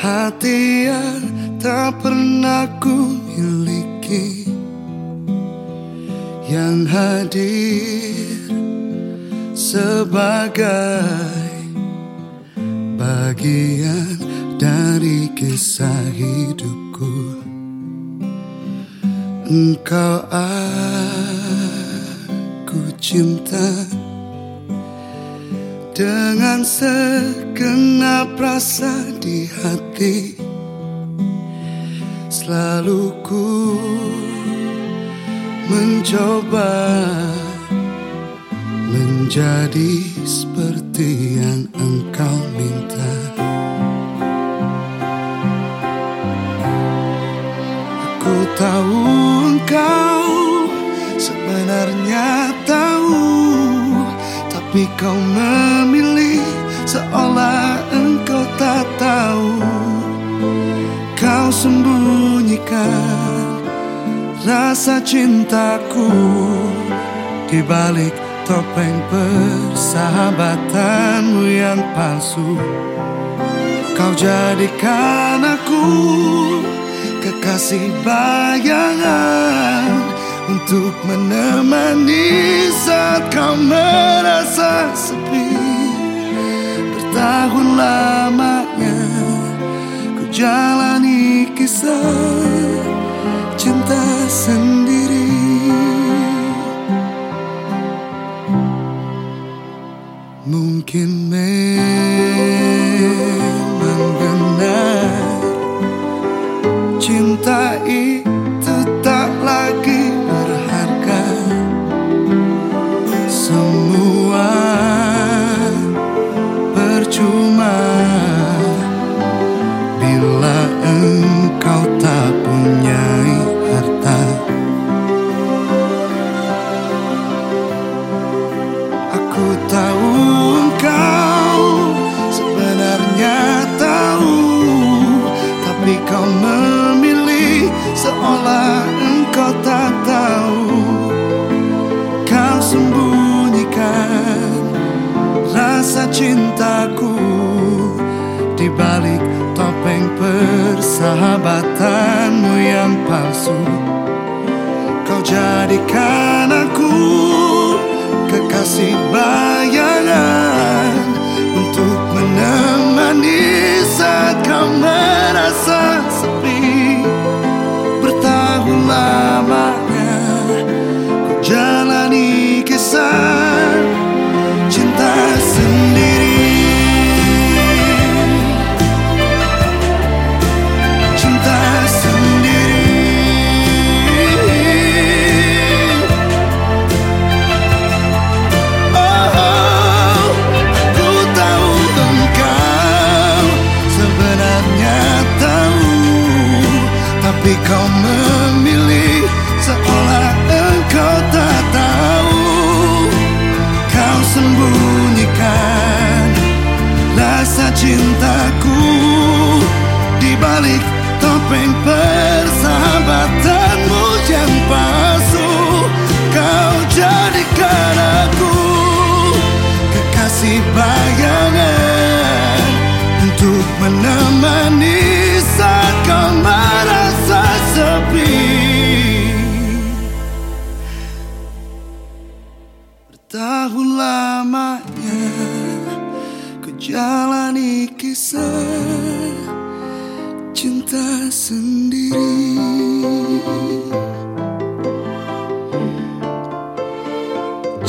hati yang tak pernah ku miliki. Yang hadir sebagai bagian dari kisah hidupku. Engkau aku cinta dengan segenap rasa di hati Selalu ku mencoba Menjadi seperti yang engkau minta. Aku tahu engkau sebenarnya tapi kau memilih seolah engkau tak tahu. Kau sembunyikan rasa cintaku Di balik topeng persahabatanmu yang palsu. Kau jadikan aku kekasih bayangan untuk menemani saat kau merasa sepi. Bertahun lamanya ku jalani kisah cinta sendiri. Mungkin memang benar cinta itu persahabatanmu yang palsu. Kau jadikan aku kekasih bayangan untuk menemani Tapi kau memilih seolah engkau tak tahu Kau sembunyikan rasa cintaku di balik topeng persahabatanmu yang palsu. Kau jadikan aku kekasih bayangan untuk menemani tahun lamanya ku jalani kisah cinta sendiri.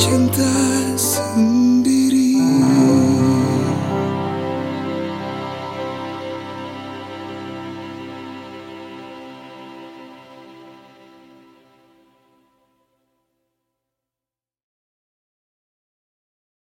Cinta sendiri.